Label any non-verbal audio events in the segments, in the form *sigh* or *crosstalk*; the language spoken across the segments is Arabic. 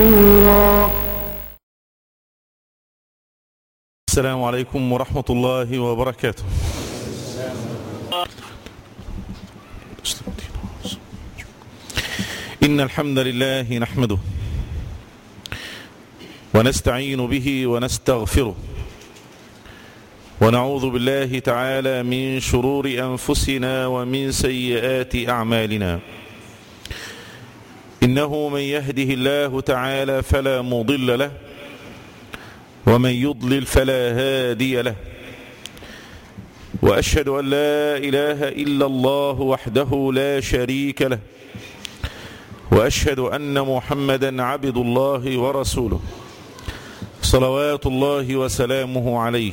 شكورا السلام عليكم ورحمة الله وبركاته. إن الحمد لله نحمده ونستعين به ونستغفره ونعوذ بالله تعالى من شرور أنفسنا ومن سيئات أعمالنا. إنه من يهده الله تعالى فلا مضل له ومن يضلل فلا هادي له. وأشهد أن لا إله إلا الله وحده لا شريك له وأشهد أن محمدا عبد الله ورسوله. صلوات الله وسلامه عليه.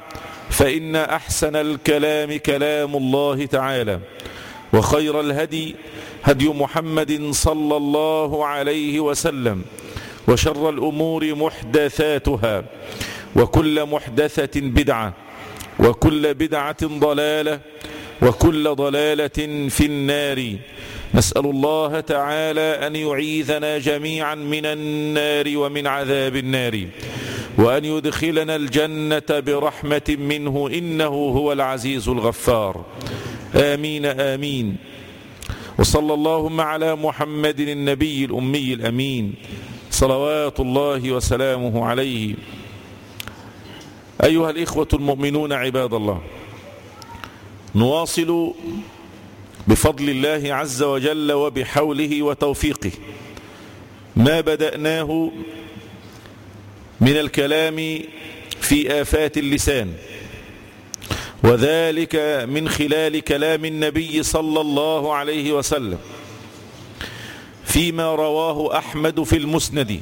فإن أحسن الكلام كلام الله تعالى وخير الهدي هدي محمد صلى الله عليه وسلم وشر الأمور محدثاتها وكل محدثة بدعة وكل بدعة ضلالة وكل ضلالة في النار. نسأل الله تعالى أن يعيذنا جميعا من النار ومن عذاب النار. وأن يدخلنا الجنة برحمة منه إنه هو العزيز الغفار. آمين آمين. وصلى اللهم على محمد النبي الأمي الأمين صلوات الله وسلامه عليه. أيها الإخوة المؤمنون عباد الله نواصل بفضل الله عز وجل وبحوله وتوفيقه. ما بدأناه من الكلام في آفات اللسان. وذلك من خلال كلام النبي صلى الله عليه وسلم فيما رواه أحمد في المسند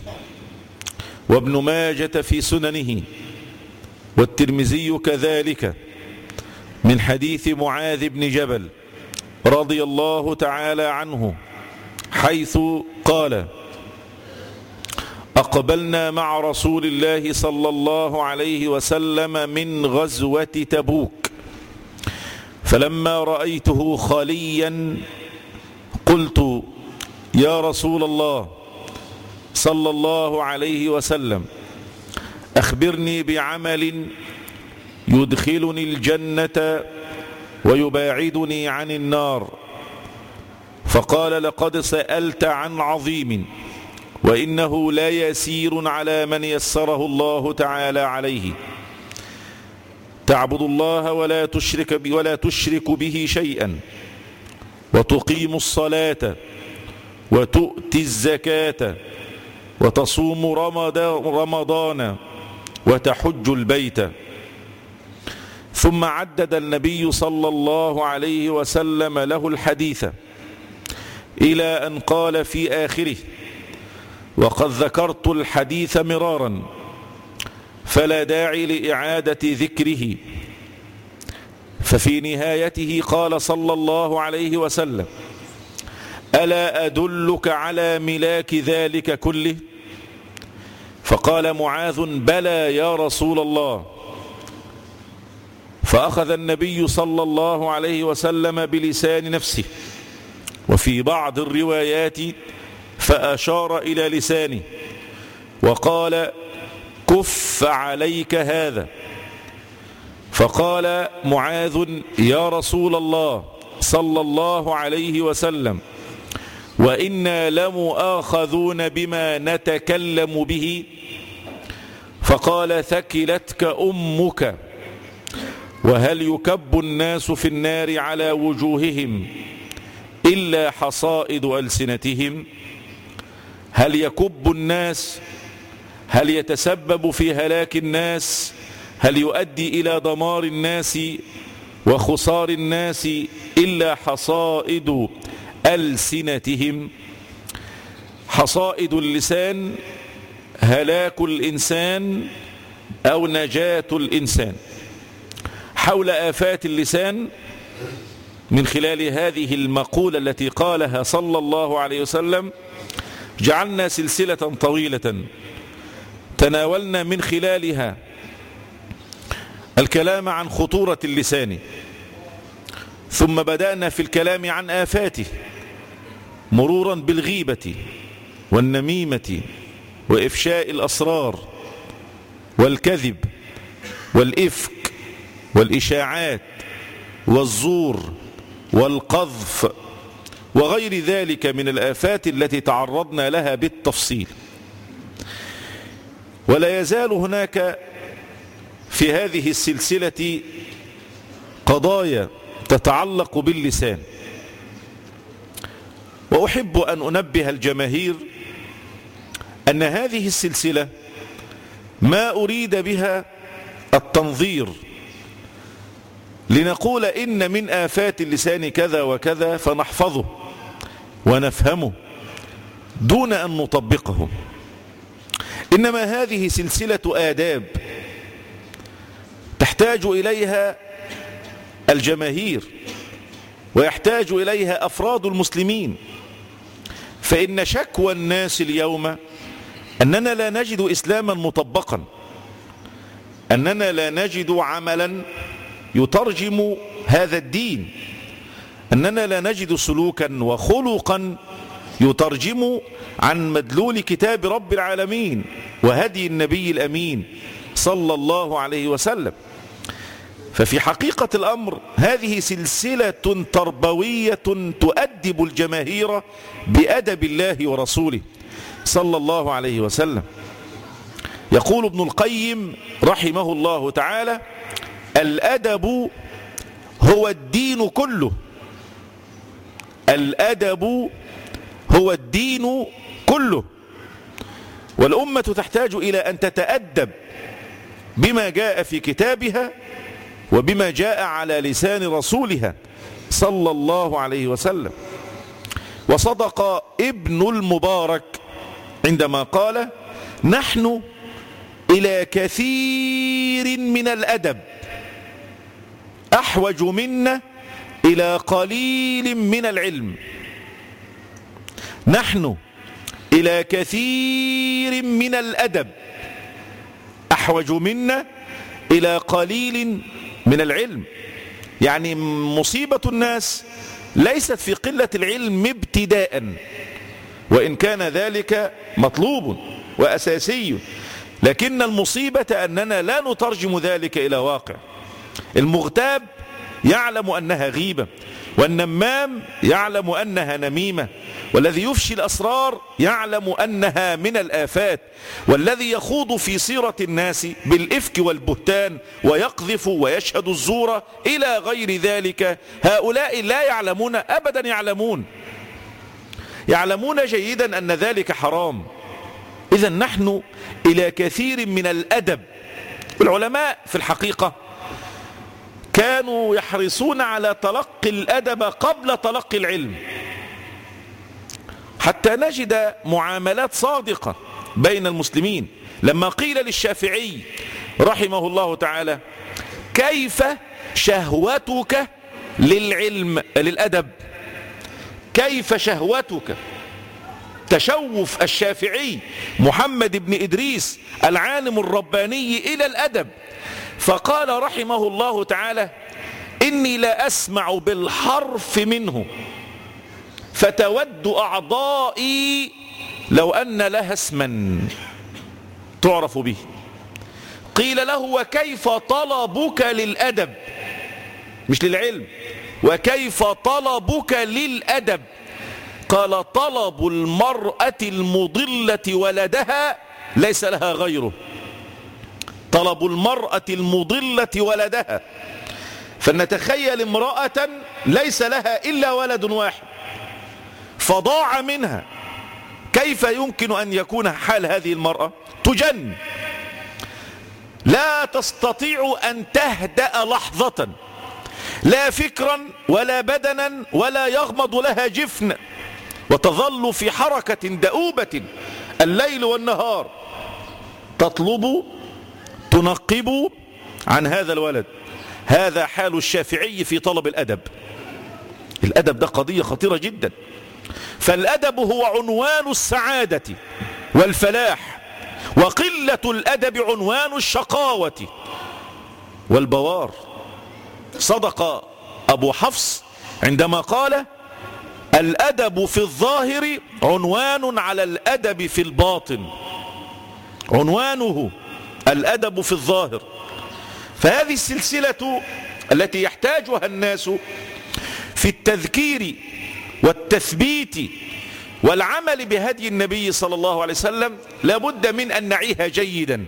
وابن ماجة في سننه والترمذي كذلك من حديث معاذ بن جبل رضي الله تعالى عنه حيث قال أقبلنا مع رسول الله صلى الله عليه وسلم من غزوة تبوك. فلما رأيته خاليا قلت يا رسول الله صلى الله عليه وسلم أخبرني بعمل يدخلني الجنة ويباعدني عن النار. فقال لقد سألت عن عظيم. وإنه لا يسير على من يسره الله تعالى عليه. تعبد الله ولا تشرك, ولا تشرك به شيئا. وتقيم الصلاة وتؤتي الزكاة وتصوم رمضان وتحج البيت. ثم عدد النبي صلى الله عليه وسلم له الحديث إلى أن قال في آخره وقد ذكرت الحديث مرارا فلا داعي لإعادة ذكره. ففي نهايته قال صلى الله عليه وسلم ألا أدلك على ملاك ذلك كله؟ فقال معاذ بلى يا رسول الله. فأخذ النبي صلى الله عليه وسلم بلسان نفسه. وفي بعض الروايات فأشار إلى لسانه وقال كف عليك هذا. فقال معاذ يا رسول الله صلى الله عليه وسلم وإنا لمؤاخذون بما نتكلم به. فقال ثكلتك أمك وهل يكب الناس في النار على وجوههم إلا حصائد ألسنتهم؟ هل يكب الناس؟ هل يتسبب في هلاك الناس؟ هل يؤدي إلى دمار الناس وخسار الناس إلا حصائد ألسنتهم؟ حصائد اللسان هلاك الإنسان أو نجاة الإنسان؟ حول آفات اللسان من خلال هذه المقولة التي قالها صلى الله عليه وسلم جعلنا سلسلة طويلة تناولنا من خلالها الكلام عن خطورة اللسان ثم بدأنا في الكلام عن آفاته مرورا بالغيبة والنميمة وإفشاء الأسرار والكذب والإفك والإشاعات والزور والقذف وغير ذلك من الآفات التي تعرضنا لها بالتفصيل. ولا يزال هناك في هذه السلسلة قضايا تتعلق باللسان. وأحب أن أنبه الجماهير أن هذه السلسلة ما أريد بها التنظير لنقول إن من آفات اللسان كذا وكذا فنحفظه. ونفهمه دون أن نطبقه. إنما هذه سلسلة آداب تحتاج إليها الجماهير ويحتاج إليها أفراد المسلمين. فإن شكوى الناس اليوم أننا لا نجد إسلاما مطبقا أننا لا نجد عملا يترجم هذا الدين. أننا لا نجد سلوكا وخلقا يترجم عن مدلول كتاب رب العالمين وهدي النبي الأمين صلى الله عليه وسلم. ففي حقيقة الأمر هذه سلسلة تربوية تؤدب الجماهير بأدب الله ورسوله صلى الله عليه وسلم. يقول ابن القيم رحمه الله تعالى الأدب هو الدين كله. الأدب هو الدين كله والأمة تحتاج إلى أن تتأدب بما جاء في كتابها وبما جاء على لسان رسولها صلى الله عليه وسلم. وصدق ابن المبارك عندما قال نحن إلى كثير من الأدب أحوج منا إلى قليل من العلم. نحن إلى كثير من الأدب. أحوج منا إلى قليل من العلم. يعني مصيبة الناس ليست في قلة العلم ابتداء. وإن كان ذلك مطلوب وأساسي. لكن المصيبة أننا لا نترجم ذلك إلى واقع. المغتاب يعلم أنها غيبة والنمام يعلم أنها نميمة والذي يفشي الأسرار يعلم أنها من الآفات والذي يخوض في سيرة الناس بالإفك والبهتان ويقذف ويشهد الزور إلى غير ذلك. هؤلاء لا يعلمون أبدا يعلمون. يعلمون جيدا أن ذلك حرام. إذا نحن إلى كثير من الأدب. العلماء في الحقيقة كانوا يحرصون على تلقي الأدب قبل تلقي العلم. حتى نجد معاملات صادقة بين المسلمين. لما قيل للشافعي رحمه الله تعالى كيف شهوتك للعلم للأدب؟ كيف شهوتك؟ تشوف الشافعي محمد بن إدريس العالم الرباني إلى الأدب. فقال رحمه الله تعالى إني لا أسمع بالحرف منه فتود أعضائي لو أن لها اسما. تعرف به. قيل له وكيف طلبك للأدب؟ مش للعلم. وكيف طلبك للأدب؟ قال طلب المرأة المضلة ولدها ليس لها غيره. طلب المرأة المضلة ولدها. فلنتخيل امرأة ليس لها إلا ولد واحد. فضاع منها. كيف يمكن أن يكون حال هذه المرأة؟ تجن. لا تستطيع أن تهدأ لحظة. لا فكرا ولا بدنا ولا يغمض لها جفن. وتظل في حركة دؤوبة. الليل والنهار تطلب تنقب عن هذا الولد. هذا حال الشافعي في طلب الأدب. الأدب ده قضية خطيرة جدا. فالأدب هو عنوان السعادة والفلاح وقلة الأدب عنوان الشقاوة. والبوار صدق أبو حفص عندما قال الأدب في الظاهر عنوان على الأدب في الباطن. عنوانه الأدب في الظاهر. فهذه السلسلة التي يحتاجها الناس في التذكير والتثبيت والعمل بهدي النبي صلى الله عليه وسلم لابد من أن نعيها جيدا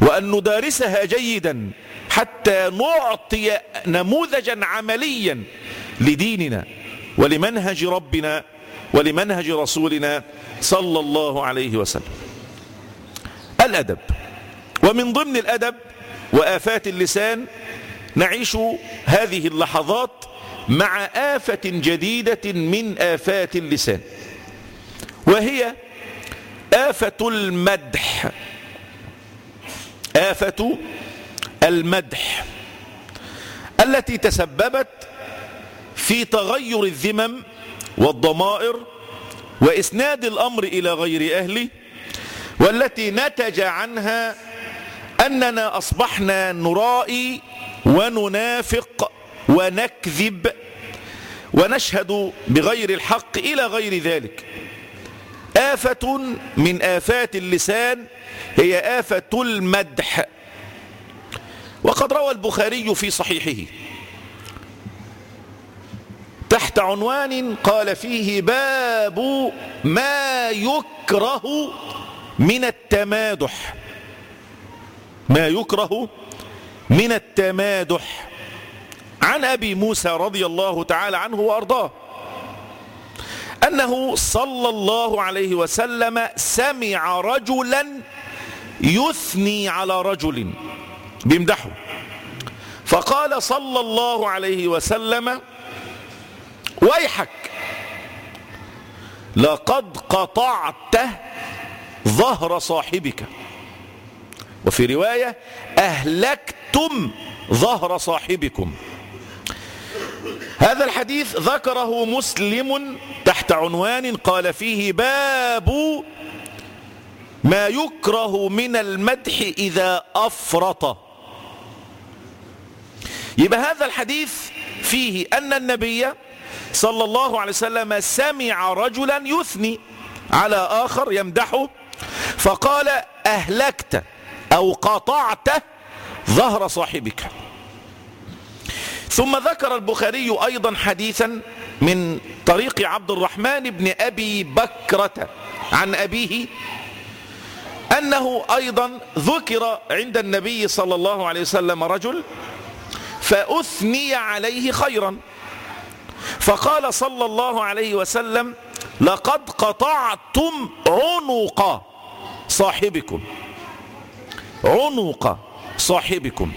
وأن ندارسها جيدا حتى نعطي نموذجا عمليا لديننا ولمنهج ربنا ولمنهج رسولنا صلى الله عليه وسلم. الأدب. ومن ضمن الأدب وآفات اللسان نعيش هذه اللحظات مع آفة جديدة من آفات اللسان وهي آفة المدح. آفة المدح التي تسببت في تغير الذمم والضمائر وإسناد الأمر إلى غير أهله والتي نتج عنها أننا أصبحنا نرائي وننافق ونكذب ونشهد بغير الحق إلى غير ذلك. آفة من آفات اللسان هي آفة المدح. وقد روى البخاري في صحيحه. تحت عنوان قال فيه باب ما يكره من التمادح. ما يكره من التمادح عن أبي موسى رضي الله تعالى عنه وأرضاه. أنه صلى الله عليه وسلم سمع رجلا يثني على رجل بيمدحه. فقال صلى الله عليه وسلم ويحك لقد قطعت ظهر صاحبك. وفي رواية أهلكتم ظهر صاحبكم. هذا الحديث ذكره مسلم تحت عنوان قال فيه باب ما يكره من المدح إذا أفرط. يبقى هذا الحديث فيه أن النبي صلى الله عليه وسلم سمع رجلا يثني على آخر يمدحه فقال أهلكت. أو قطعت ظهر صاحبك. ثم ذكر البخاري أيضا حديثا من طريق عبد الرحمن بن أبي بكرة عن أبيه أنه أيضا ذكر عند النبي صلى الله عليه وسلم رجل فأثني عليه خيرا. فقال صلى الله عليه وسلم لقد قطعتم عنق صاحبكم. عنق صاحبكم.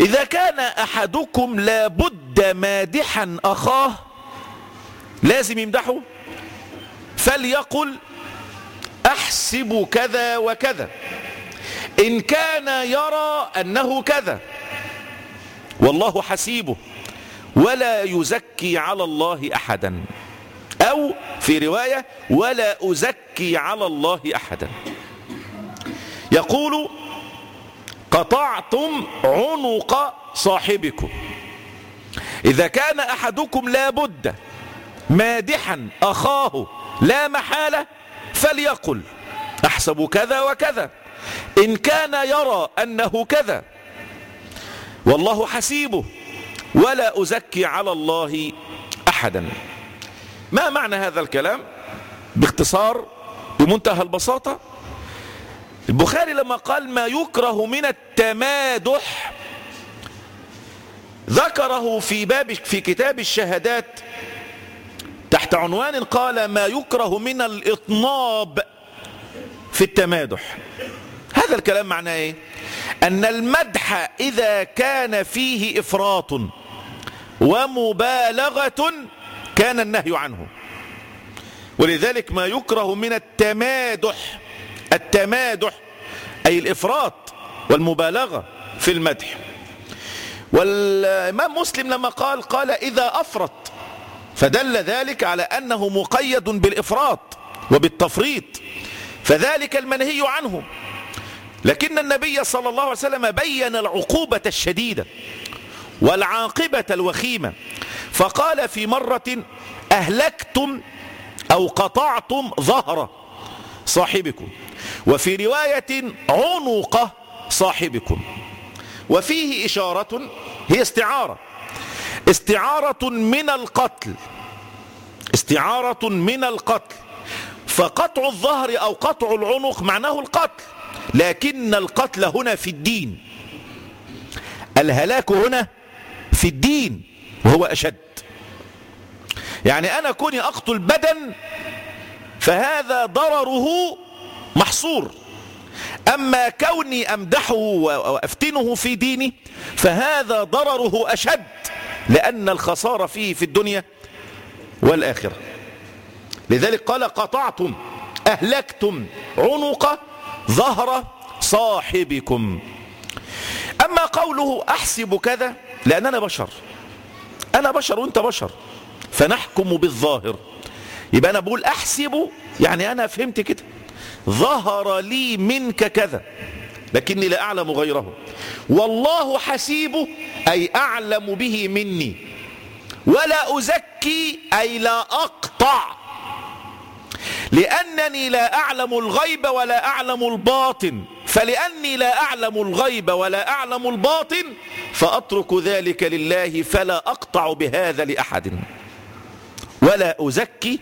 إذا كان أحدكم لابد مادحا أخاه لازم يمدحه؟ فليقل أحسب كذا وكذا. إن كان يرى أنه كذا والله حسيبه. ولا يزكي على الله أحدا. أو في رواية ولا أزكي على الله أحدا. يقول قطعتم عنق صاحبكم. إذا كان أحدكم لابد مادحا أخاه لا محالة فليقل أحسب كذا وكذا. إن كان يرى أنه كذا والله حسيبه ولا أزكي على الله أحدا. ما معنى هذا الكلام؟ باختصار بمنتهى البساطة البخاري لما قال ما يكره من التمادح ذكره في باب في كتاب الشهادات تحت عنوان قال ما يكره من الإطناب في التمادح. هذا الكلام معناه إيه؟ أن المدح إذا كان فيه إفراط ومبالغة كان النهي عنه. ولذلك ما يكره من التمادح التمادح أي الإفراط والمبالغة في المدح. والإمام مسلم لما قال قال إذا أفرط فدل ذلك على أنه مقيد بالإفراط وبالتفريط فذلك المنهي عنه. لكن النبي صلى الله عليه وسلم بين العقوبة الشديدة والعاقبة الوخيمة فقال في مرة أهلكتم أو قطعتم ظهر صاحبكم. وفي رواية عنق صاحبكم. وفيه إشارة هي استعارة. استعارة من القتل. استعارة من القتل. فقطع الظهر أو قطع العنق معناه القتل. لكن القتل هنا في الدين. الهلاك هنا في الدين وهو أشد. يعني أنا كوني أقتل بدن فهذا ضرره محصور. أما كوني أمدحه وأفتنه في ديني فهذا ضرره أشد لأن الخسارة فيه في الدنيا والآخرة. لذلك قال قطعتم أهلكتم عنق ظهر صاحبكم. أما قوله أحسب كذا لأن أنا بشر. أنا بشر وأنت بشر. فنحكم بالظاهر. يبقى أنا بقول أحسب يعني أنا فهمت كده. ظهر لي منك كذا لكني لا أعلم غيره. والله حسيبه أي أعلم به مني. ولا أزكي أي لا أقطع. لأنني لا أعلم الغيب ولا أعلم الباطن. فلأني لا أعلم الغيب ولا أعلم الباطن فأترك ذلك لله فلا أقطع بهذا لأحد. ولا أزكي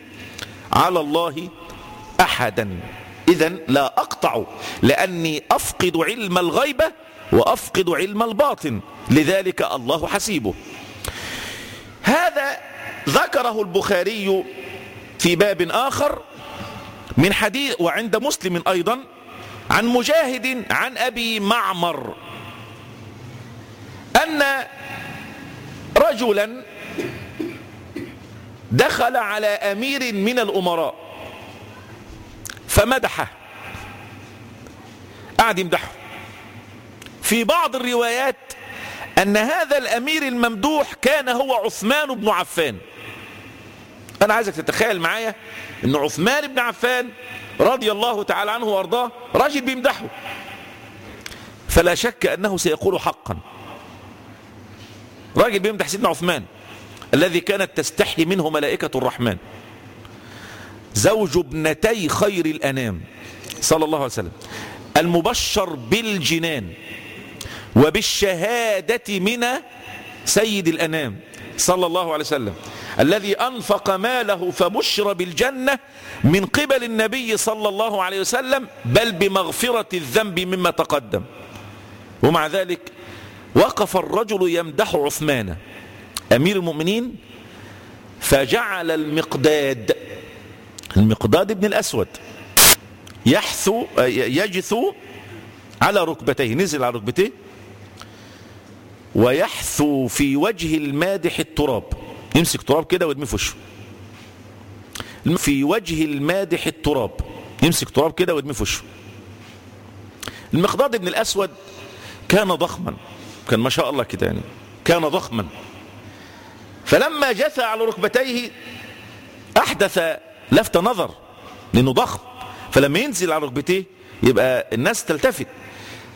على الله أحدا. إذا لا أقطع لأني أفقد علم الغيبة وأفقد علم الباطن. لذلك الله حسيبه. هذا ذكره البخاري في باب آخر من حديث وعند مسلم أيضا عن مجاهد عن أبي معمر. أن رجلا دخل على أمير من الأمراء فمدحه. قعد يمدحه. في بعض الروايات أن هذا الأمير الممدوح كان هو عثمان بن عفان. أنا عايزك تتخيل معايا أن عثمان بن عفان رضي الله تعالى عنه وأرضاه راجل بيمدحه. فلا شك أنه سيقول حقا. راجل بيمدح سيدنا عثمان. الذي كانت تستحي منه ملائكة الرحمن. زوج ابنتي خير الأنام صلى الله عليه وسلم. المبشر بالجنان وبالشهادة من سيد الأنام صلى الله عليه وسلم. الذي أنفق ماله فبشر بالجنة من قبل النبي صلى الله عليه وسلم بل بمغفرة الذنب مما تقدم. ومع ذلك وقف الرجل يمدح عثمان. أمير المؤمنين فجعل المقداد المقداد ابن الأسود يحثو يجثو على ركبتيه نزل على ركبتيه ويحثو في وجه المادح التراب يمسك تراب كده ويرميه في وشه. في وجه المادح التراب يمسك تراب كده ويرميه في وشه. المقداد بن الأسود كان ضخما كان ما شاء الله كده يعني كان ضخما. فلما جثى على ركبتيه أحدث لفت نظر لأنه ضخم. فلما ينزل على ركبتيه يبقى الناس تلتفت.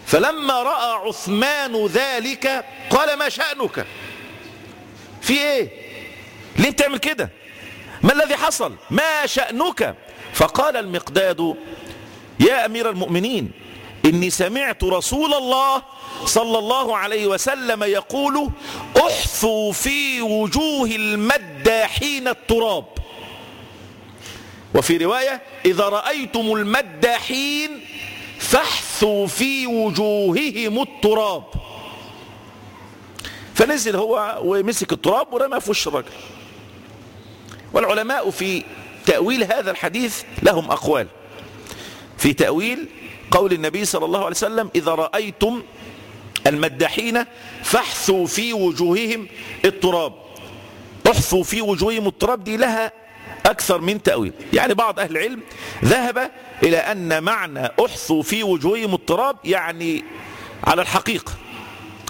فلما رأى عثمان ذلك قال ما شأنك؟ في إيه؟ ليه بتعمل كده؟ ما الذي حصل؟ ما شأنك؟ فقال المقداد يا أمير المؤمنين إني سمعت رسول الله صلى الله عليه وسلم يقول احثوا في وجوه المداحين التراب. وفي رواية إذا رأيتم المداحين فاحثوا في وجوههم التراب. فنزل هو ومسك التراب ورمى في وش الرجل والعلماء في تأويل هذا الحديث لهم أقوال. في تأويل قول النبي صلى الله عليه وسلم إذا رأيتم المداحين فاحثوا في وجوههم التراب. احثوا في وجوههم التراب دي لها أكثر من تأويل. يعني بعض أهل العلم ذهب إلى أن معنى احثوا في وجوههم التراب يعني على الحقيقة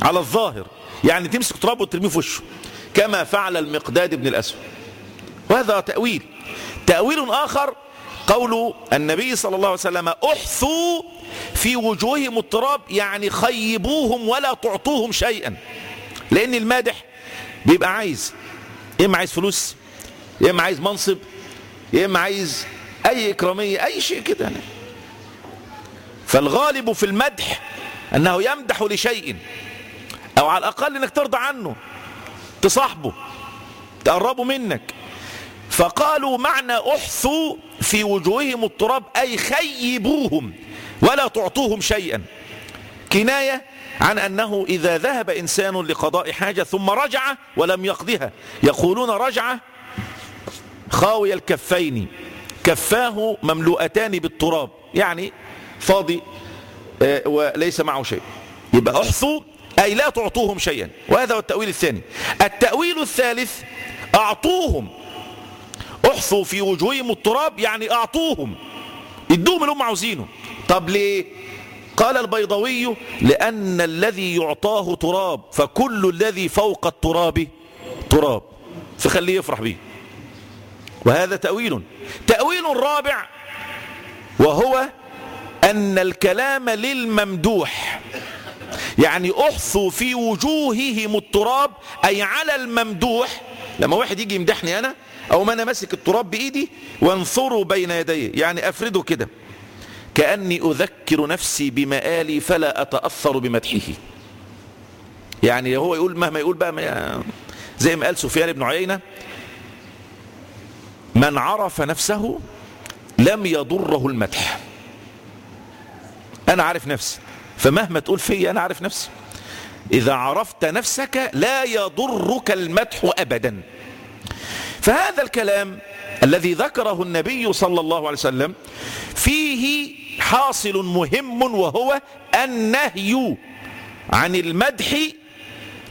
على الظاهر. يعني تمسك تراب وترميه في وشه كما فعل المقداد بن الأسود. وهذا تأويل. تأويل آخر قول النبي صلى الله عليه وسلم احثوا في وجوههم التراب يعني خيبوهم ولا تعطوهم شيئا لأن المادح بيبقى عايز إما عايز فلوس يا إما عايز منصب يا إما عايز أي إكرامية أي شيء كده يعني. فالغالب في المدح أنه يمدح لشيء أو على الأقل أنك ترضى عنه تصاحبه تقربه منك فقالوا معنى احثوا في وجوههم التراب أي خيبوهم ولا تعطوهم شيئا. كناية عن أنه إذا ذهب إنسان لقضاء حاجة ثم رجع ولم يقضها. يقولون رجع خاوي الكفين كفاه مملوءتان بالتراب. يعني فاضي وليس معه شيء. يبقى احثوا أي لا تعطوهم شيئا. وهذا هو التأويل الثاني. التأويل الثالث أعطوهم احثوا في وجوههم التراب يعني أعطوهم. ادوهم اللي هم عاوزينه. طب ليه؟ قال البيضوي لأن الذي يعطاه تراب فكل الذي فوق التراب تراب. فخليه يفرح به وهذا تأويل. تأويل رابع وهو أن الكلام للممدوح. يعني أحثوا في وجوههم التراب أي على الممدوح. لما واحد يجي يمدحني أنا أو ما أنا ماسك التراب بإيدي وانثروا بين يدي يعني أفرده كده. كأني أذكر نفسي بمآلي فلا أتأثر بمدحه. يعني هو يقول مهما يقول بقى زي ما قال سفيان بن عيينة من عرف نفسه لم يضره المدح. أنا عارف نفسي فمهما تقول في أنا عارف نفسي. إذا عرفت نفسك لا يضرك المدح أبدا. فهذا الكلام الذي ذكره النبي صلى الله عليه وسلم فيه حاصل مهم وهو النهي عن المدح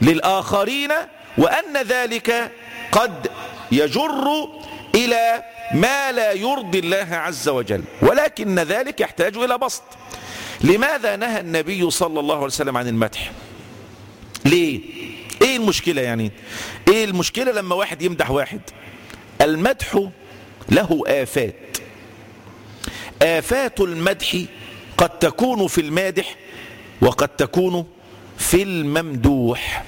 للآخرين وأن ذلك قد يجر إلى ما لا يرضي الله عز وجل ولكن ذلك يحتاج إلى بسط. لماذا نهى النبي صلى الله عليه وسلم عن المدح؟ ليه؟ إيه المشكلة يعني؟ إيه المشكلة لما واحد يمدح واحد؟ المدح له آفات. آفات المدح قد تكون في المادح وقد تكون في الممدوح.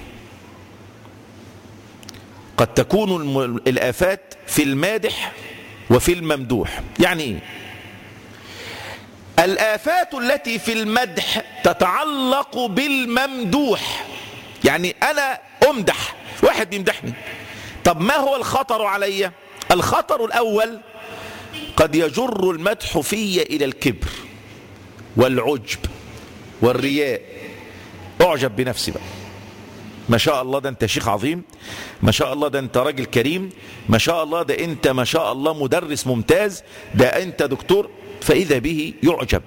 قد تكون الآفات في المادح وفي الممدوح. يعني إيه؟ الآفات التي في المدح تتعلق بالممدوح. يعني أنا أمدح واحد بيمدحني طب ما هو الخطر علي؟ الخطر الأول قد يجر المدح في إلى الكبر والعجب والرياء. أعجب بنفسي بقى. ما شاء الله ده أنت شيخ عظيم ما شاء الله ده أنت راجل كريم ما شاء الله ده أنت ما شاء الله مدرس ممتاز ده أنت دكتور. فإذا به يعجب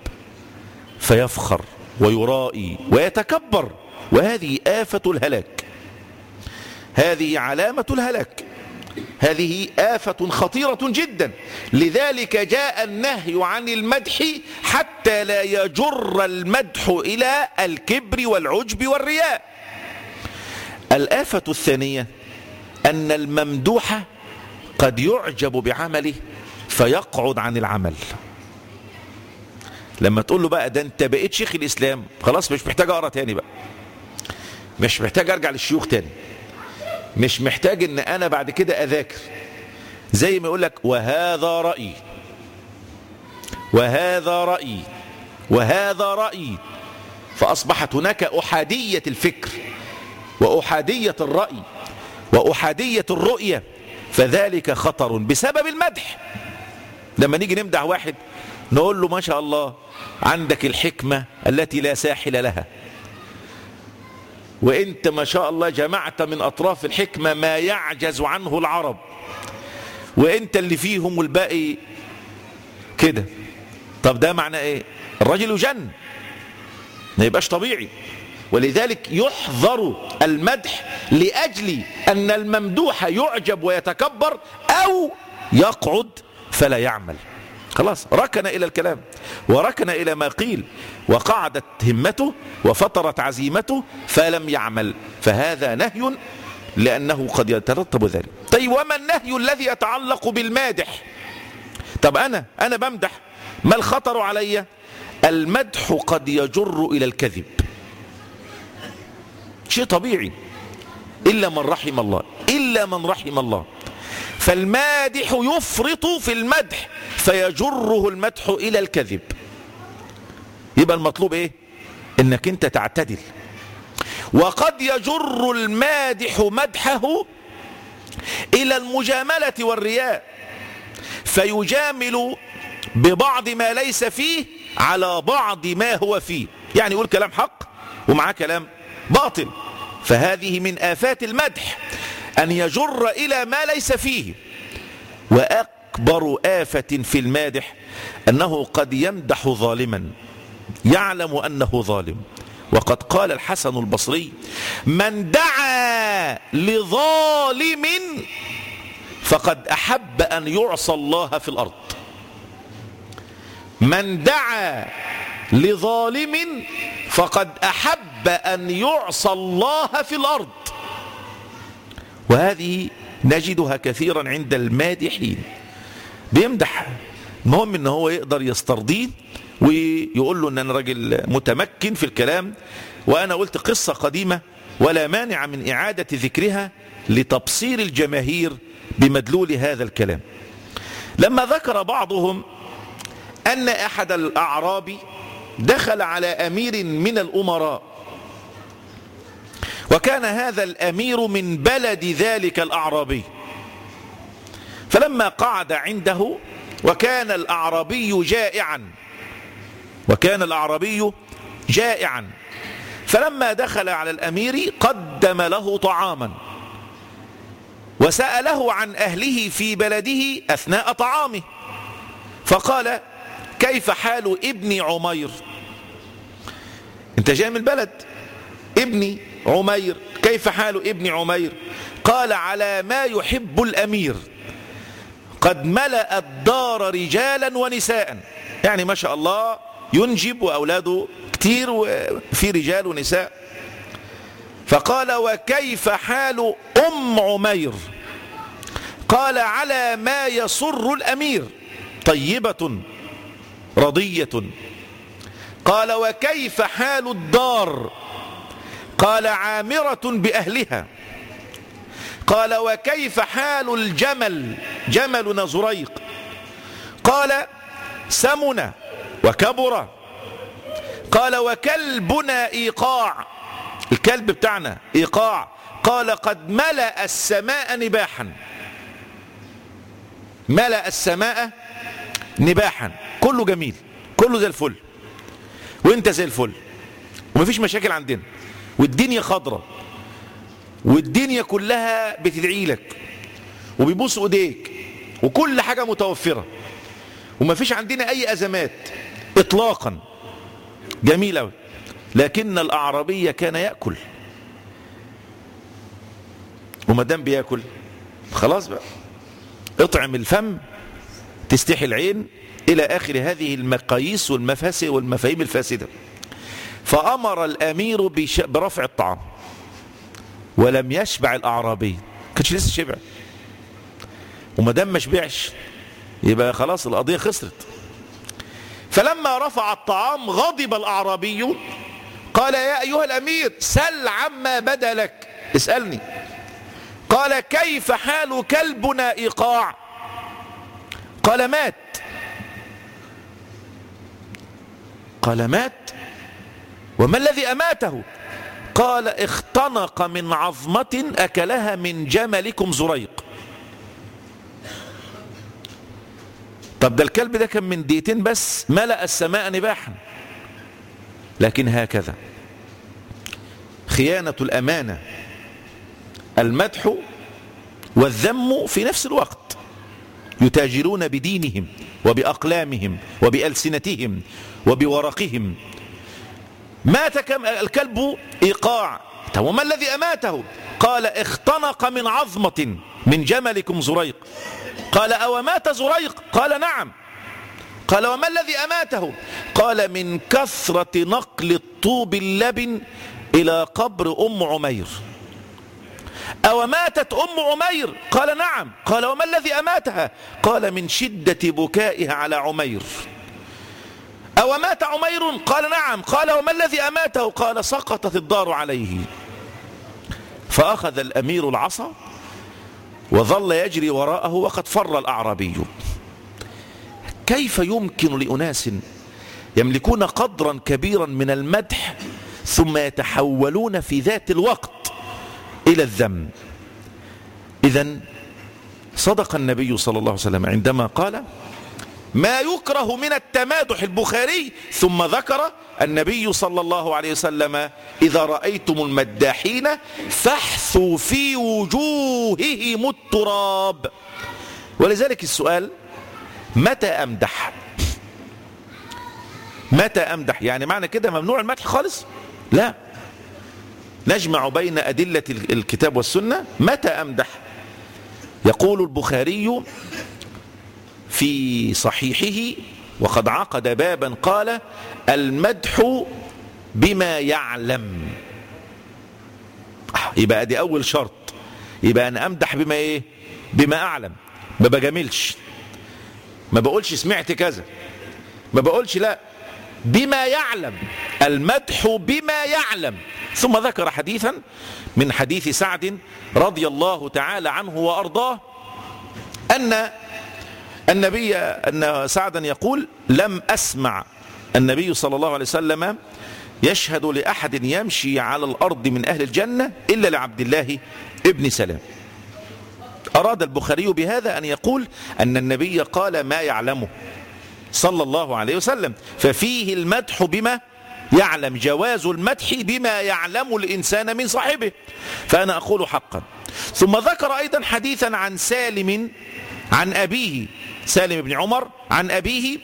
فيفخر ويرائي ويتكبر. وهذه آفة الهلاك. هذه علامة الهلاك. هذه آفة خطيرة جدا. لذلك جاء النهي عن المدح حتى لا يجر المدح إلى الكبر والعجب والرياء. الآفة الثانية أن الممدوح قد يعجب بعمله فيقعد عن العمل. لما تقول له بقى ده أنت بقيت شيخ الإسلام خلاص مش محتاج أقرأ تاني بقى. مش محتاج أرجع للشيوخ تاني. مش محتاج ان أنا بعد كده اذاكر. زي ما يقول لك وهذا رأيي. وهذا رأيي. وهذا رأيي. فأصبحت هناك أحادية الفكر وأحادية الرأي وأحادية الرؤية. فذلك خطر بسبب المدح. لما نيجي نمدح واحد نقول له ما شاء الله عندك الحكمة التي لا ساحل لها. وانت ما شاء الله جمعت من اطراف الحكمة ما يعجز عنه العرب. وانت اللي فيهم والباقي كده. طب ده معنى إيه؟ الرجل يجن ما يبقاش طبيعي. ولذلك يحظر المدح لأجل أن الممدوح يعجب ويتكبر أو يقعد فلا يعمل. خلاص ركن إلى الكلام وركن إلى ما قيل وقعدت همته وفطرت عزيمته فلم يعمل فهذا نهي لأنه قد يترتب ذلك. طيب وما النهي الذي يتعلق بالمادح؟ طب أنا أنا بمدح ما الخطر علي؟ المدح قد يجر إلى الكذب. شيء طبيعي. إلا من رحم الله إلا من رحم الله. فالمادح يفرط في المدح فيجره المدح إلى الكذب. يبقى المطلوب إيه؟ إنك أنت تعتدل. وقد يجر المادح مدحه إلى المجاملة والرياء فيجامل ببعض ما ليس فيه على بعض ما هو فيه. يعني يقول كلام حق ومعاه كلام باطل. فهذه من آفات المدح. أن يجر إلى ما ليس فيه. وأكبر آفة في المادح أنه قد يمدح ظالما. يعلم أنه ظالم. وقد قال الحسن البصري من دعا لظالم فقد أحب أن يعصى الله في الأرض. من دعا لظالم فقد أحب أن يعصى الله في الأرض. وهذه نجدها كثيرا عند المادحين. بيمدح المهم إن هو يقدر يسترضيه ويقول له إن أنا راجل متمكن في الكلام وأنا قلت قصة قديمة ولا مانع من إعادة ذكرها لتبصير الجماهير بمدلول هذا الكلام. لما ذكر بعضهم أن أحد الاعراب دخل على أمير من الأمراء وكان هذا الأمير من بلد ذلك الأعرابي. فلما قعد عنده وكان الأعرابي جائعا وكان الأعرابي جائعا. فلما دخل على الأمير قدم له طعاما وسأله عن أهله في بلده أثناء طعامه. فقال كيف حال ابن عمير؟ أنت جاي من البلد. ابني. عمير كيف حال ابن عمير؟ قال على ما يحب الأمير. قد ملأ الدار رجالا ونساء. يعني ما شاء الله ينجب وأولاده كتير وفي رجال ونساء. فقال وكيف حال أم عمير؟ قال على ما يسر الأمير. طيبة رضية. قال وكيف حال الدار؟ قال عامرة بأهلها. قال وكيف حال الجمل؟ جملنا زريق. قال سمن وكبر. قال وكلبنا إيقاع. الكلب بتاعنا إيقاع. قال قد ملأ السماء نباحا. ملأ السماء نباحا. كله جميل. كله زي الفل. وأنت زي الفل. ومفيش مشاكل عندنا. والدنيا خضرة والدنيا كلها بتدعي لك وبيبوسوا إيديك وكل حاجة متوفرة ومفيش عندنا أي أزمات اطلاقا. جميل أوي. لكن الاعرابي كان يأكل. وما دام بيأكل خلاص بقى. اطعم الفم تستحي العين إلى آخر هذه المقاييس والمفاسد والمفاهيم الفاسدة. فأمر الأمير بش... برفع الطعام ولم يشبع الاعرابي كانش لسه شبع. وما دام ما شبعش يبقى خلاص القضية خسرت. فلما رفع الطعام غضب الاعرابي قال يا أيها الأمير سل عما بدا لك اسألني. قال كيف حال كلبنا إيقاع؟ قال مات. قال مات. وما الذي أماته؟ قال اختنق من عظمة أكلها من جملكم زريق. طب ده الكلب ده كان من دقيقتين بس ملأ السماء نباحا. لكن هكذا. خيانة الأمانة المدح والذم في نفس الوقت. يتاجرون بدينهم وبأقلامهم وبألسنتهم وبورقهم. مات الكلب إيقاع. وما الذي أماته؟ قال اختنق من عظمة من جملكم زريق. قال أو مات زريق؟ قال نعم. قال وما الذي أماته؟ قال من كثرة نقل الطوب اللبن إلى قبر أم عمير. أو ماتت أم عمير؟ قال نعم. قال وما الذي أماتها؟ قال من شدة بكائها على عمير. أو مات عمير؟ قال نعم. قال وما الذي أماته؟ قال سقطت الدار عليه. فأخذ الأمير العصا وظل يجري وراءه وقد فر الأعرابي. كيف يمكن لأناس يملكون قدرا كبيرا من المدح ثم يتحولون في ذات الوقت إلى الذم؟ إذا صدق النبي صلى الله عليه وسلم عندما قال ما يكره من التمادح البخاري ثم ذكر النبي صلى الله عليه وسلم إذا رأيتم المداحين فاحثوا في وجوههم التراب. ولذلك السؤال متى أمدح؟ متى أمدح؟ يعني معنى كده ممنوع المدح خالص؟ لا. نجمع بين أدلة الكتاب والسنة متى أمدح؟ يقول البخاري في صحيحه وقد عقد بابا قال المدح بما يعلم. يبقى دي أول شرط. يبقى أنا أمدح بما إيه؟ بما أعلم. ما بجاملش. ما بقولش سمعت كذا. ما بقولش لا. بما يعلم. المدح بما يعلم. ثم ذكر حديثا من حديث سعد رضي الله تعالى عنه وأرضاه أن النبي أن سعدا يقول لم أسمع. النبي صلى الله عليه وسلم يشهد لأحد يمشي على الأرض من أهل الجنة إلا لعبد الله ابن سلام. أراد البخاري بهذا أن يقول أن النبي قال ما يعلمه صلى الله عليه وسلم ففيه المدح بما يعلم جواز المدح بما يعلم الإنسان من صاحبه. فأنا أقول حقا. ثم ذكر أيضا حديثا عن سالم عن أبيه سالم بن عمر عن أبيه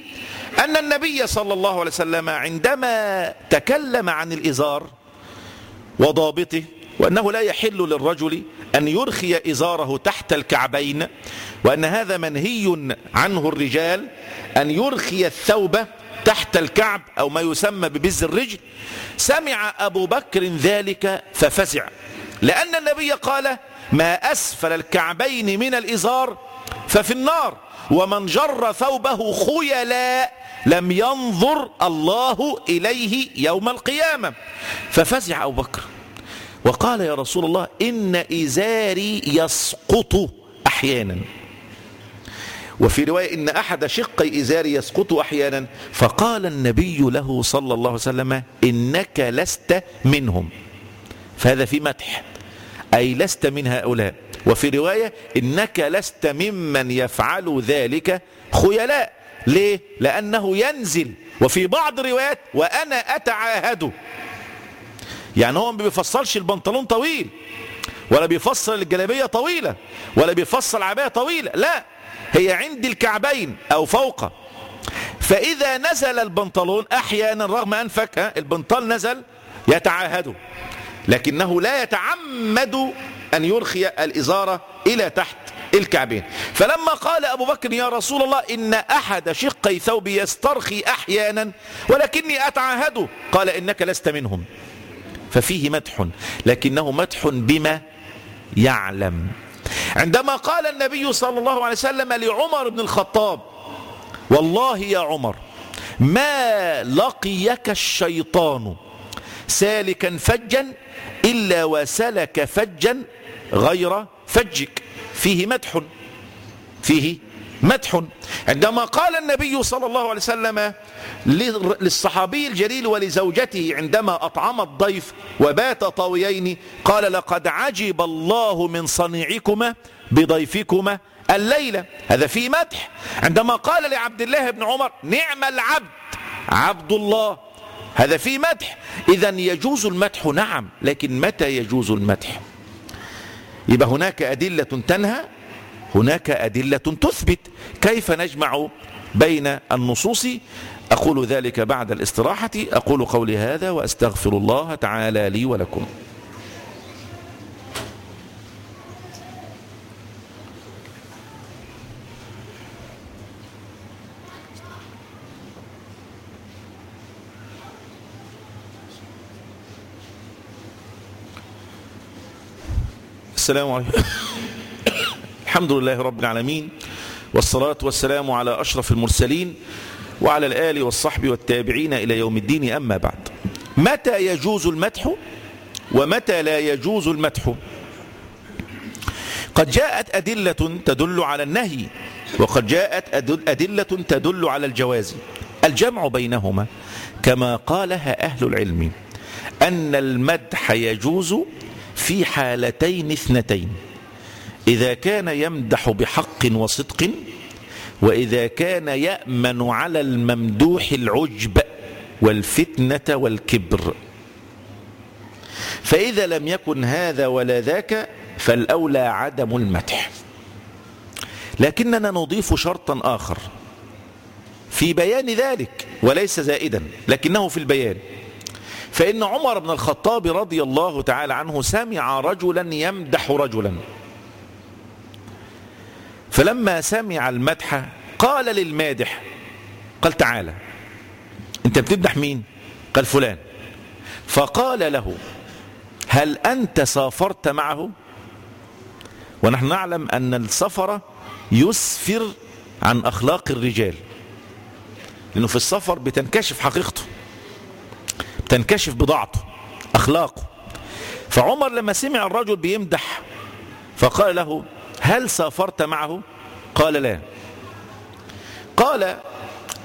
أن النبي صلى الله عليه وسلم عندما تكلم عن الإزار وضابطه وأنه لا يحل للرجل أن يرخي إزاره تحت الكعبين وأن هذا منهي عنه الرجال أن يرخي الثوب تحت الكعب أو ما يسمى ببز الرجل سمع أبو بكر ذلك ففزع لأن النبي قال ما أسفل الكعبين من الإزار ففي النار ومن جر ثوبه خيلاء لم ينظر الله إليه يوم القيامة. ففزع أبو بكر وقال يا رسول الله إن إزاري يسقط أحيانا. وفي رواية إن أحد شقي إزاري يسقط أحيانا. فقال النبي له صلى الله عليه وسلم إنك لست منهم. فهذا في مدح. أي لست من هؤلاء. وفي رواية إنك لست ممن يفعل ذلك خيلاء. ليه؟ لأنه ينزل. وفي بعض الروايات وأنا أتعاهده يعني هو ما بيفصلش البنطلون طويل ولا بيفصل الجلابية طويلة ولا بيفصل عباية طويلة. لا هي عند الكعبين أو فوق. فإذا نزل البنطلون أحيانا رغم أنفك البنطال نزل يتعاهده لكنه لا يتعمد أن يرخي الإزارة إلى تحت الكعبين. فلما قال أبو بكر يا رسول الله إن أحد شقي ثوبي يسترخي أحيانا ولكني أتعاهده قال إنك لست منهم. ففيه مدح لكنه مدح بما يعلم. عندما قال النبي صلى الله عليه وسلم لعمر بن الخطاب والله يا عمر ما لقيك الشيطان سالكا فجا إلا وسلك فجا غير فجك. فيه مدح. فيه مدح. عندما قال النبي صلى الله عليه وسلم للصحابي الجليل ولزوجته عندما أطعم الضيف وبات طاويين قال لقد عجب الله من صنيعكما بضيفكما الليلة. هذا فيه مدح. عندما قال لعبد الله بن عمر نعم العبد عبد الله. هذا فيه مدح. إذا يجوز المدح. نعم لكن متى يجوز المدح؟ يبقى هناك أدلة تنهى هناك أدلة تثبت. كيف نجمع بين النصوص؟ أقول ذلك بعد الاستراحة. أقول قولي هذا وأستغفر الله تعالى لي ولكم. السلام عليكم. الحمد لله رب العالمين والصلاة والسلام على أشرف المرسلين وعلى الآل والصحب والتابعين إلى يوم الدين أما بعد. متى يجوز المدح؟ ومتى لا يجوز المدح؟ قد جاءت أدلة تدل على النهي وقد جاءت أدلة تدل على الجواز. الجمع بينهما كما قالها أهل العلم أن المدح يجوز في حالتين اثنتين. إذا كان يمدح بحق وصدق وإذا كان يأمن على الممدوح العجب والفتنة والكبر. فإذا لم يكن هذا ولا ذاك فالأولى عدم المدح. لكننا نضيف شرطا آخر. في بيان ذلك وليس زائدا لكنه في البيان. فإن عمر بن الخطاب رضي الله تعالى عنه سمع رجلا يمدح رجلا. فلما سمع المدح قال للمادح قال تعالى أنت بتمدح مين؟ قال فلان. فقال له هل أنت سافرت معه؟ ونحن نعلم أن السفر يسفر عن أخلاق الرجال لأنه في السفر بتنكشف حقيقته. تنكشف بضاعته أخلاقه. فعمر لما سمع الرجل بيمدح فقال له هل سافرت معه؟ قال لا. قال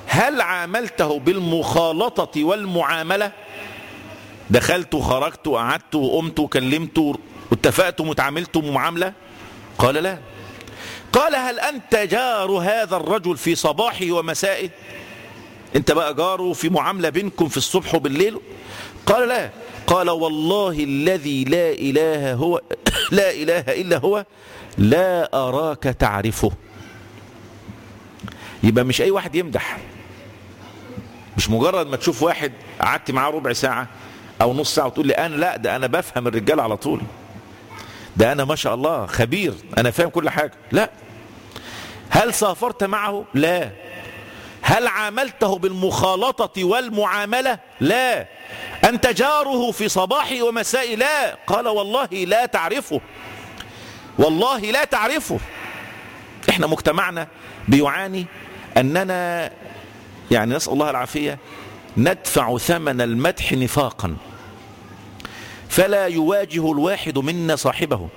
هل عاملته بالمخالطة والمعاملة؟ دخلت وخرجت وقعدت وقمت وكلمت واتفقت وتعاملت معاملة قال لا. قال هل أنت جار هذا الرجل في صباحه ومسائه؟ انت بقى جاره في معاملة بينكم في الصبح وبالليل؟ قال لا. قال والله الذي لا إله هو *coughs* لا إله إلا هو لا أراك تعرفه. يبقى مش أي واحد يمدح. مش مجرد ما تشوف واحد قعدت معاه ربع ساعة أو نص ساعة وتقول لي أنا لا ده أنا بفهم الرجال على طول. ده أنا ما شاء الله خبير أنا فاهم كل حاجة. لا. هل سافرت معه؟ لا. هل عاملته بالمخالطة والمعاملة؟ لا. أنت جاره في صباحي ومسائي لا. قال والله لا تعرفه. والله لا تعرفه. إحنا مجتمعنا بيعاني أننا يعني نسأل الله العافية ندفع ثمن المدح نفاقا. فلا يواجه الواحد منا صاحبه.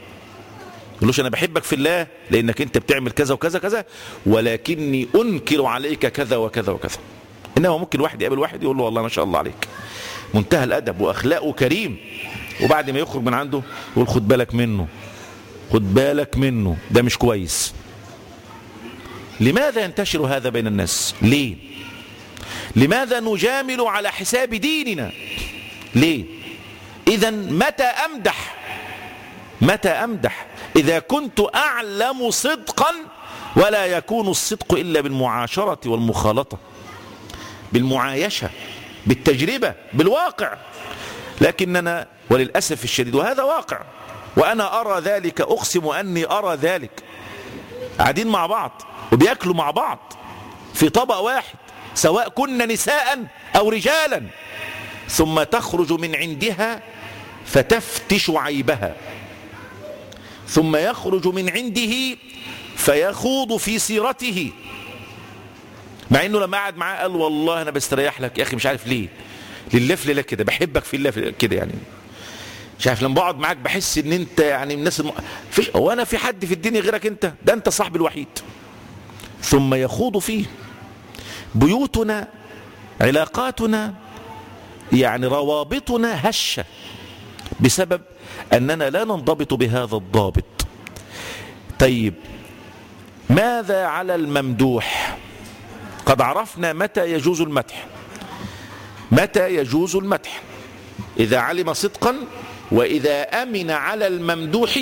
يقولوش أنا بحبك في الله لأنك أنت بتعمل كذا وكذا كذا ولكني أنكر عليك كذا وكذا وكذا. إنما ممكن واحد يقابل واحد يقول له والله ما شاء الله عليك. منتهى الأدب وأخلاقه كريم. وبعد ما يخرج من عنده يقول خد بالك منه خد بالك منه ده مش كويس. لماذا ينتشر هذا بين الناس؟ ليه؟ لماذا نجامل على حساب ديننا؟ ليه؟ اذا متى أمدح؟ متى أمدح؟ إذا كنت أعلم صدقا ولا يكون الصدق إلا بالمعاشرة والمخالطة بالمعايشة بالتجربة بالواقع. لكننا وللأسف الشديد وهذا واقع وأنا أرى ذلك أقسم أني أرى ذلك. قاعدين مع بعض وبياكلوا مع بعض في طبق واحد سواء كنا نساء أو رجالا ثم تخرج من عندها فتفتش عيبها. ثم يخرج من عنده فيخوض في سيرته. مع إنه لما قعد معاه قال والله أنا بستريح لك يا أخي مش عارف ليه. لله لله كده بحبك في الله كده يعني. مش عارف لما بقعد معاك بحس إن أنت يعني من الناس الم... فيش هو أنا في حد في الدنيا غيرك أنت؟ ده أنت صاحب الوحيد. ثم يخوض فيه. بيوتنا علاقاتنا يعني روابطنا هشة. بسبب أننا لا ننضبط بهذا الضابط. طيب ماذا على الممدوح؟ قد عرفنا متى يجوز المدح. متى يجوز المدح؟ إذا علم صدقا وإذا أمن على الممدوح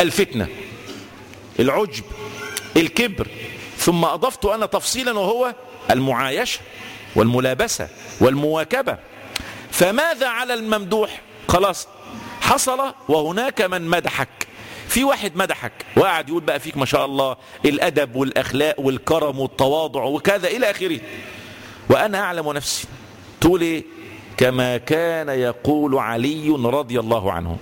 الفتنة العجب الكبر. ثم أضفت أنا تفصيلا وهو المعايشة والملابسة والمواكبة. فماذا على الممدوح؟ خلاص حصل وهناك من مدحك. في واحد مدحك وقعد يقول بقى فيك ما شاء الله الأدب والأخلاق والكرم والتواضع وكذا إلى آخره. وأنا أعلم نفسي. تقول إيه؟ كما كان يقول علي رضي الله عنه.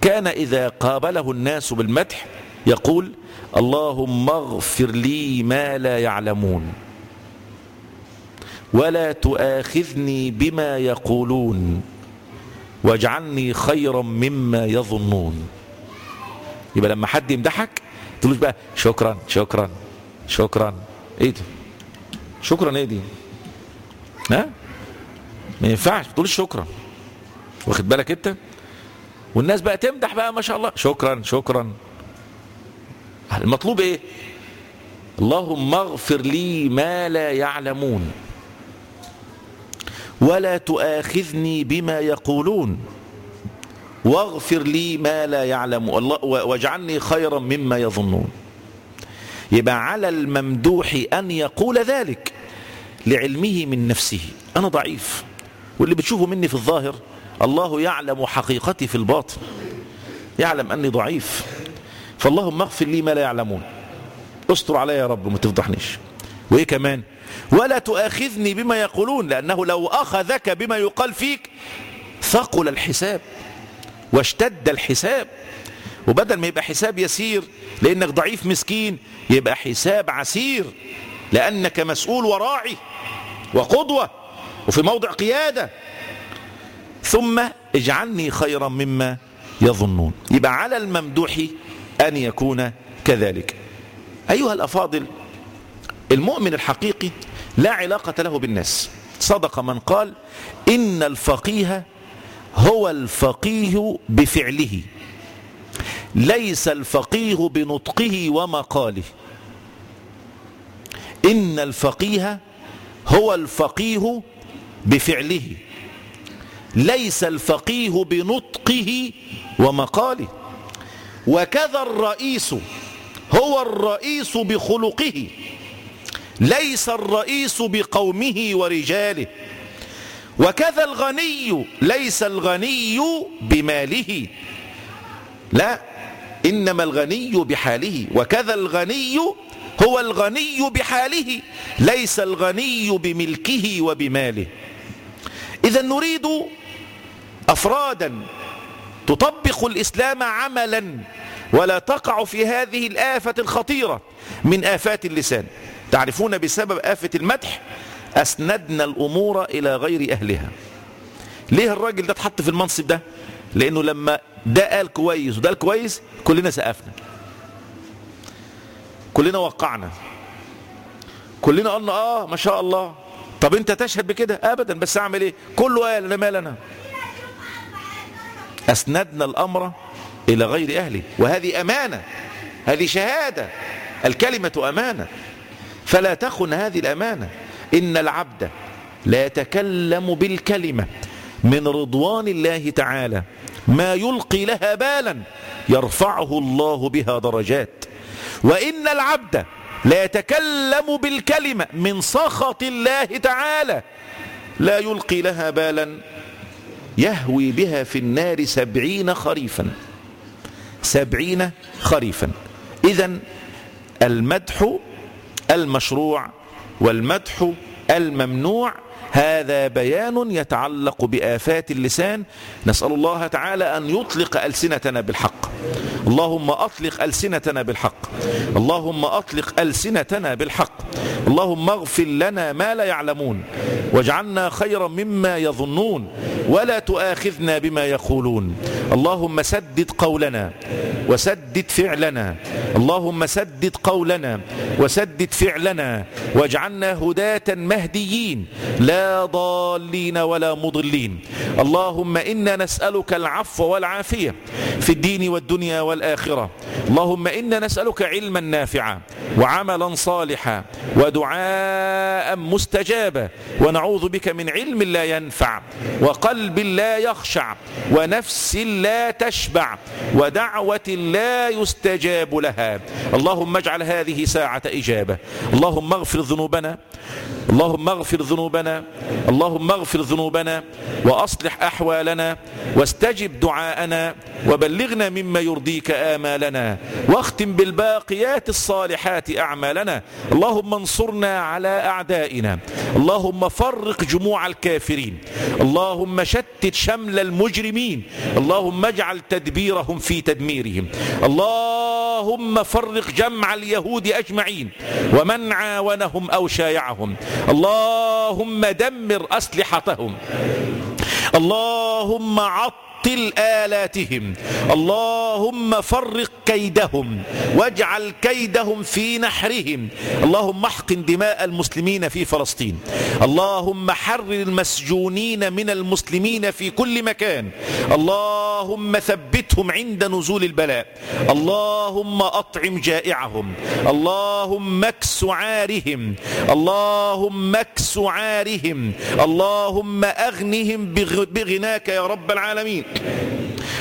كان إذا قابله الناس بالمدح يقول اللهم اغفر لي ما لا يعلمون ولا تؤاخذني بما يقولون. واجعلني خيرا مما يظنون. يبقى لما حد يمدحك تقولش بقى شكرا شكرا شكرا. إيه ده؟ شكرا إيه دي؟ ها؟ ما ينفعش تقولش شكرا. واخد بالك أنت؟ والناس بقى تمدح بقى ما شاء الله شكرا شكرا. المطلوب إيه؟ اللهم اغفر لي ما لا يعلمون. ولا تؤاخذني بما يقولون. واغفر لي ما لا يعلم. واجعلني خيرا مما يظنون. يبقى على الممدوح أن يقول ذلك لعلمه من نفسه. أنا ضعيف. واللي بتشوفه مني في الظاهر الله يعلم حقيقتي في الباطن. يعلم أني ضعيف. فاللهم اغفر لي ما لا يعلمون. استر علي يا رب ما تفضحنيش. وإيه كمان؟ ولا تؤاخذني بما يقولون لأنه لو أخذك بما يقال فيك ثقل الحساب واشتد الحساب. وبدل ما يبقى حساب يسير لأنك ضعيف مسكين يبقى حساب عسير لأنك مسؤول وراعي وقدوة وفي موضع قيادة. ثم اجعلني خيرا مما يظنون. يبقى على الممدوح أن يكون كذلك. أيها الأفاضل المؤمن الحقيقي لا علاقة له بالناس. صدق من قال إن الفقيه هو الفقيه بفعله. ليس الفقيه بنطقه ومقاله. إن الفقيه هو الفقيه بفعله. ليس الفقيه بنطقه ومقاله. وكذا الرئيس هو الرئيس بخلقه. ليس الرئيس بقومه ورجاله. وكذا الغني ليس الغني بماله. لا إنما الغني بحاله. وكذا الغني هو الغني بحاله. ليس الغني بملكه وبماله. إذا نريد أفرادا تطبق الإسلام عملا ولا تقع في هذه الآفة الخطيرة من آفات اللسان. تعرفون بسبب آفة المدح أسندنا الأمور إلى غير أهلها. ليه الراجل ده اتحط في المنصب ده؟ لأنه لما ده قال كويس وده قال كويس كلنا سقفنا. كلنا وقعنا. كلنا قلنا آه ما شاء الله. طب أنت تشهد بكده؟ ابدا. بس أعمل إيه؟ كله قال أنا مال أنا. أسندنا الأمر إلى غير أهله. وهذه أمانة. هذه شهادة. الكلمة أمانة. فلا تخن هذه الأمانة. إن العبد لا يتكلم بالكلمة من رضوان الله تعالى. ما يلقي لها بالا يرفعه الله بها درجات. وإن العبد لا يتكلم بالكلمة من سخط الله تعالى لا يلقي لها بالا يهوي بها في النار سبعين خريفا. سبعين خريفا. إذا المدح المشروع والمدح الممنوع هذا بيان يتعلق بآفات اللسان. نسأل الله تعالى أن يطلق ألسنتنا بالحق. اللهم أطلق ألسنتنا بالحق. اللهم أطلق ألسنتنا بالحق. اللهم اغفر لنا ما لا يعلمون. واجعلنا خيرا مما يظنون. ولا تؤاخذنا بما يقولون. اللهم سدد قولنا وسدد فعلنا. اللهم سدد قولنا وسدد فعلنا. واجعلنا هداة مهديين. لا ضالين ولا مضلين. اللهم إنا نسألك العفو والعافية في الدين والدنيا والآخرة. اللهم إنا نسألك علما نافعا وعملا صالحا ودعاء مستجابا. ونعوذ بك من علم لا ينفع وقلب لا يخشع ونفس لا تشبع ودعوة لا يستجاب لها. اللهم اجعل هذه ساعة إجابة. اللهم اغفر ذنوبنا. اللهم اغفر ذنوبنا اللهم اغفر ذنوبنا وأصلح أحوالنا واستجب دعاءنا وبلغنا مما يرضيك آمالنا واختم بالباقيات الصالحات أعمالنا. اللهم انصرنا على أعدائنا. اللهم فرق جموع الكافرين. اللهم شتت شمل المجرمين. اللهم اجعل تدبيرهم في تدميرهم. اللهم فرق جمع اليهود أجمعين ومن عاونهم أو شايعهم. اللهم دمر أسلحتهم. اللهم عط عطل آلاتهم. اللهم فرق كيدهم. واجعل كيدهم في نحرهم. اللهم احقن دماء المسلمين في فلسطين. اللهم حرر المسجونين من المسلمين في كل مكان. اللهم ثبتهم عند نزول البلاء. اللهم أطعم جائعهم. اللهم اكس عاريهم. اللهم اكس عاريهم. اللهم أغنهم بغناك يا رب العالمين.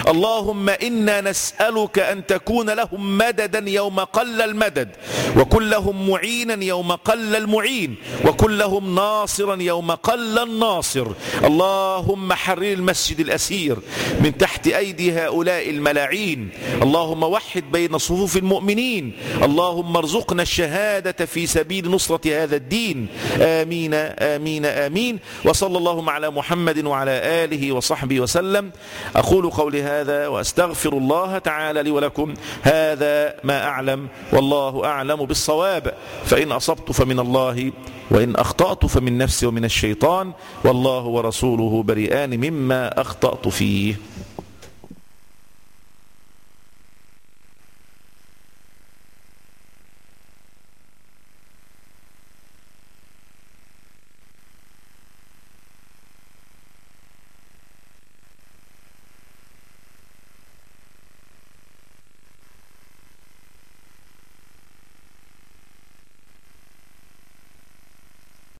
اللهم إنا نسألك أن تكون لهم مددا يوم قل المدد وكن لهم معينا يوم قل المعين وكن لهم ناصرا يوم قل الناصر. اللهم حرر المسجد الأسير من تحت أيدي هؤلاء الملاعين. اللهم وحد بين صفوف المؤمنين. اللهم ارزقنا الشهادة في سبيل نصرة هذا الدين. آمين آمين آمين. وصلى اللهم على محمد وعلى آله وصحبه وسلم. أقول قولي هذا وأستغفر الله تعالى لي ولكم. هذا ما أعلم والله أعلم بالصواب. فإن أصبت فمن الله وإن أخطأت فمن نفسي ومن الشيطان والله ورسوله بريئان مما أخطأت فيه.